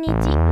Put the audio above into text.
日。